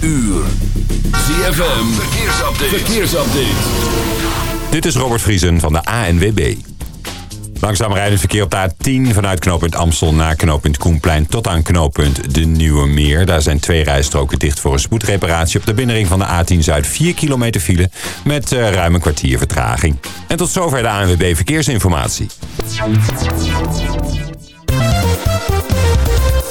uur. ZFM, verkeersupdate. verkeersupdate. Dit is Robert Vriesen van de ANWB. Langzaam rijdend verkeer op de A10 vanuit knooppunt Amstel naar knooppunt Koenplein tot aan knooppunt De Nieuwe Meer. Daar zijn twee rijstroken dicht voor een spoedreparatie op de binnenring van de A10 Zuid. 4 kilometer file met uh, ruim een kwartier vertraging. En tot zover de ANWB Verkeersinformatie.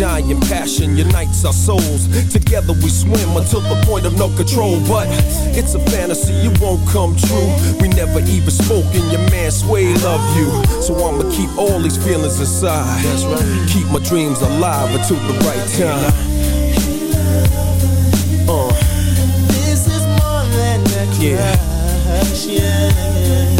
Undying passion unites our souls. Together we swim until the point of no control. But it's a fantasy, it won't come true. We never even spoke, and your man Sway love you. So I'ma keep all these feelings inside. That's right. Keep my dreams alive until the right time. Uh. This is more than a Yeah. crush, yes. Uh-huh.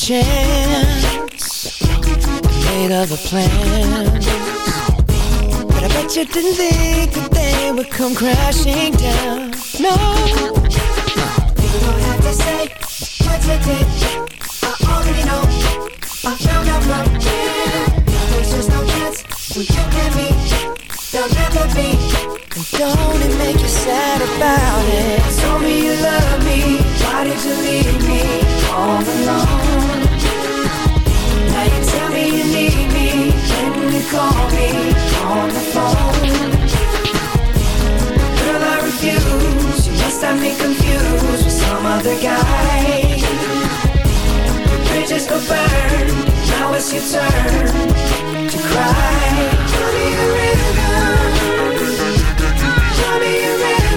Chance, made other plans. But I bet you didn't think that they would come crashing down. No, you don't have to say what you did. I already know. I found out from there. Other guy. Bridges go burn. Now it's your turn to cry. Tell me a rhythm. Tell me a rhythm.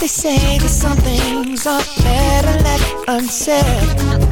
They say that some things are better left unsaid.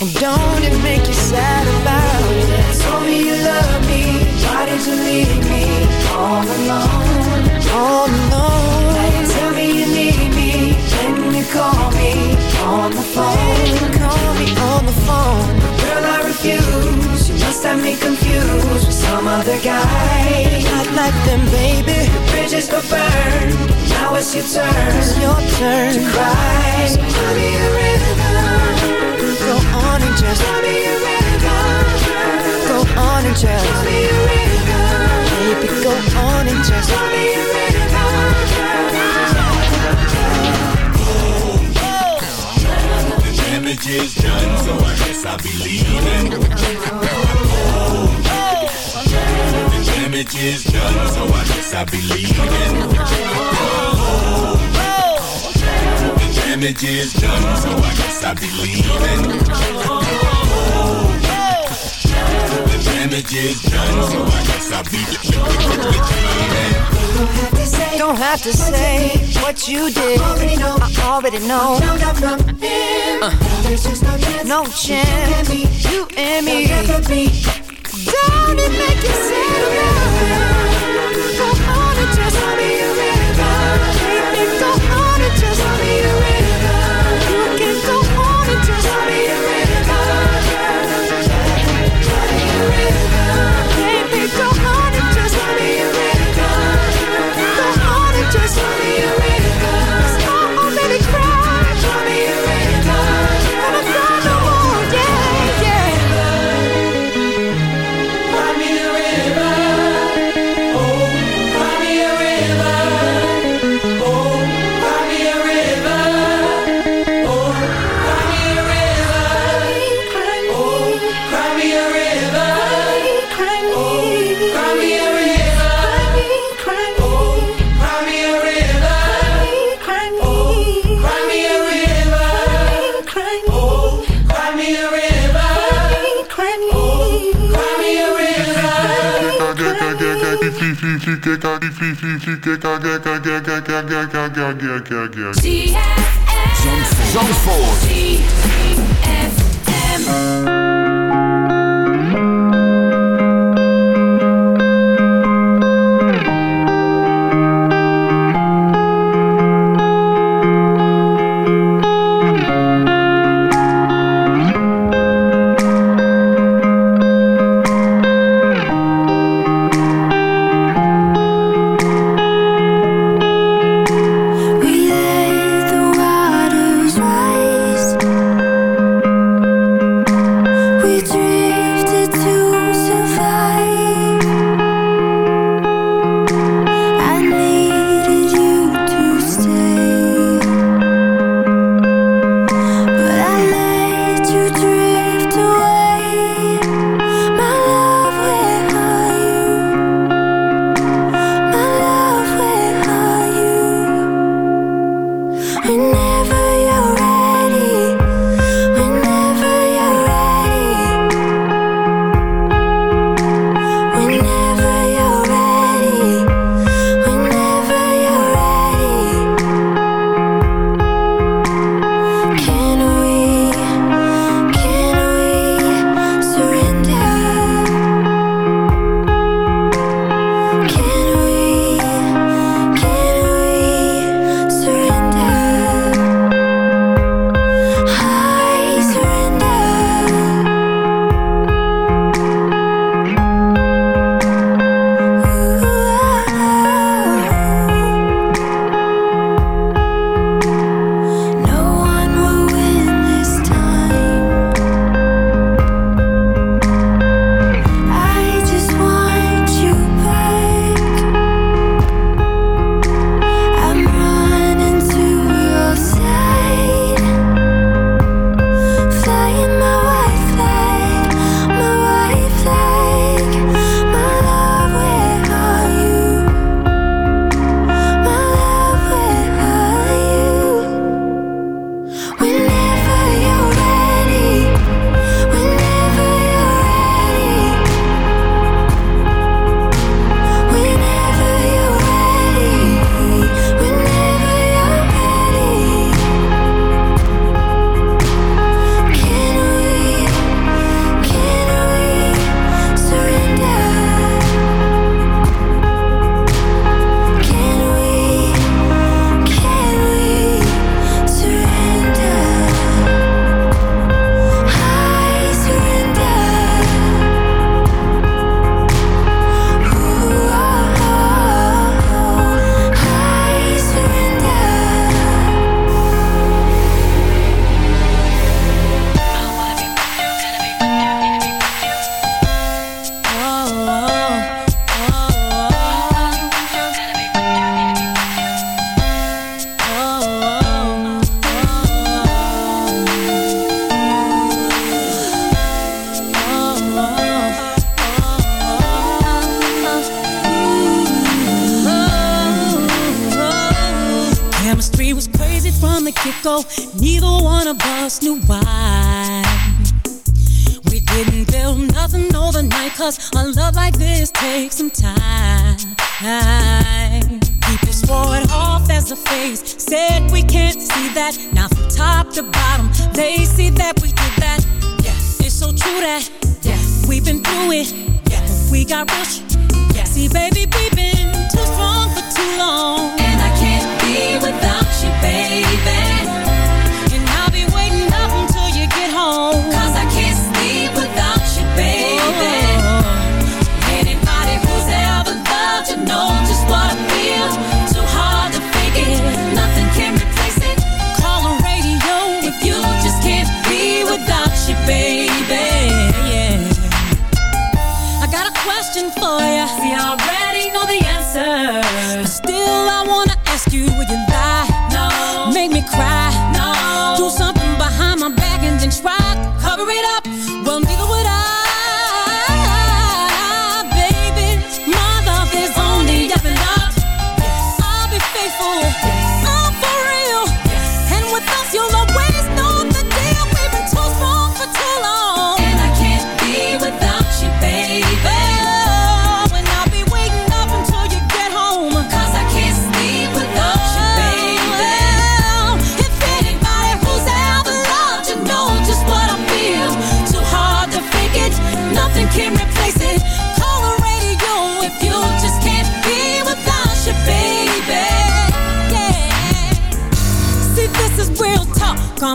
And don't it make you sad about it? Told me you love me, why did you leave me all alone? All alone. Now you tell me you need me, when you call me on the phone. Call me on the phone. Girl, I refuse. You must have me confused with some other guy. Not like them, baby. The bridges go burn. Now it's your turn. It's your turn to cry. So tell me a rhythm. Go on and just tell me a rhythm. Go on and just tell me a rhythm. Baby, go on and just tell me a rhythm. damage is done, so I guess I'll be leaving. The damage is done, so I guess I'll be leaving. The damage is done, so I guess I'll be leaving. The damage is done, so I guess I'll be leaving. Don't have to say what you did. I already know. Uh, no chance. You and me. Don't it make you sad? Zandvoort.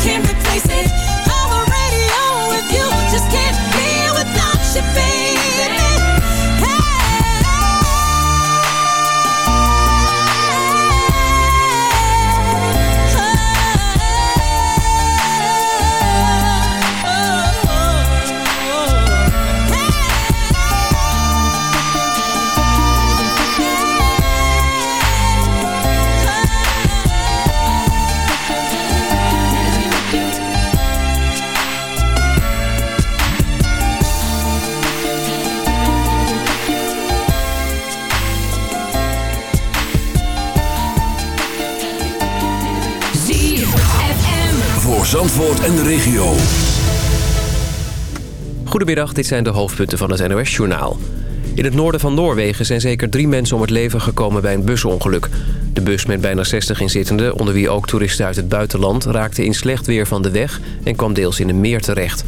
nothing can replace it. En de regio. Goedemiddag, dit zijn de hoofdpunten van het NOS-journaal. In het noorden van Noorwegen zijn zeker drie mensen om het leven gekomen bij een busongeluk. De bus met bijna 60 inzittenden, onder wie ook toeristen uit het buitenland... raakte in slecht weer van de weg en kwam deels in een meer terecht.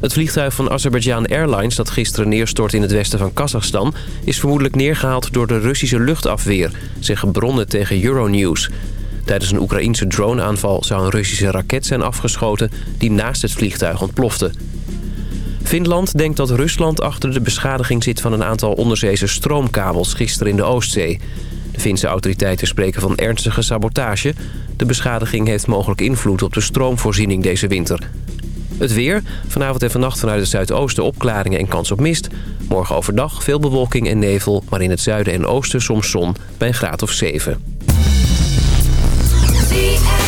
Het vliegtuig van Azerbaijan Airlines dat gisteren neerstort in het westen van Kazachstan... is vermoedelijk neergehaald door de Russische luchtafweer, zeggen bronnen tegen Euronews. Tijdens een Oekraïense droneaanval zou een Russische raket zijn afgeschoten... die naast het vliegtuig ontplofte. Finland denkt dat Rusland achter de beschadiging zit van een aantal onderzeese stroomkabels gisteren in de Oostzee. De Finse autoriteiten spreken van ernstige sabotage. De beschadiging heeft mogelijk invloed op de stroomvoorziening deze winter. Het weer. Vanavond en vannacht vanuit het zuidoosten opklaringen en kans op mist. Morgen overdag veel bewolking en nevel, maar in het zuiden en oosten soms zon bij een graad of 7. I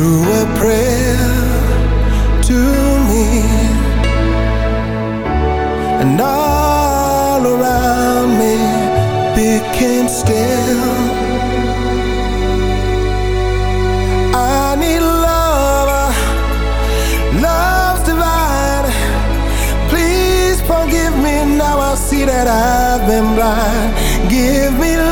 through a prayer to me. And all around me became still. I need love love's divine. Please forgive me now I see that I've been blind. Give me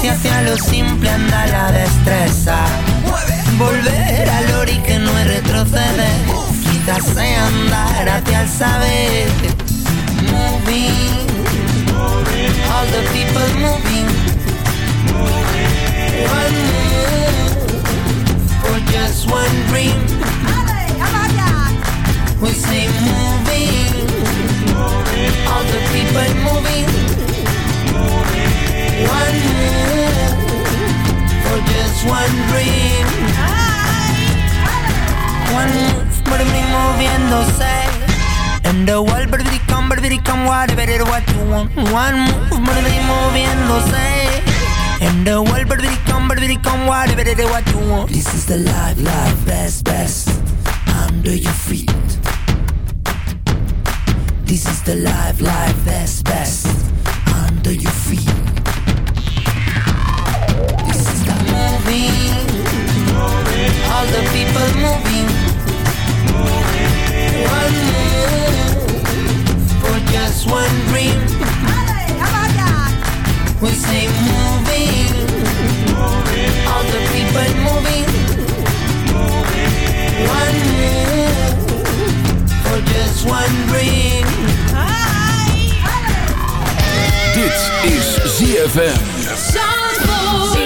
si hacia lo simple anda la destreza. Volver al ori que no es retroceder, quizás sea andar hacia el saber. Moving, all the people moving. One move for just one dream. We say moving, all the people moving. One dream. One move, por mí moviéndose. And the world, baby, come, baby, come, whatever it what you want. One move, baby, moviéndose. And the world, baby, come, baby, come, whatever it what you want. This is the life, life, best, best. Under your feet. This is the life, life, best, best. Under your feet. Moving, all the people moving. One move for just one dream. We say moving, all the people moving. One move for just one dream. Dit is ZFM. lady.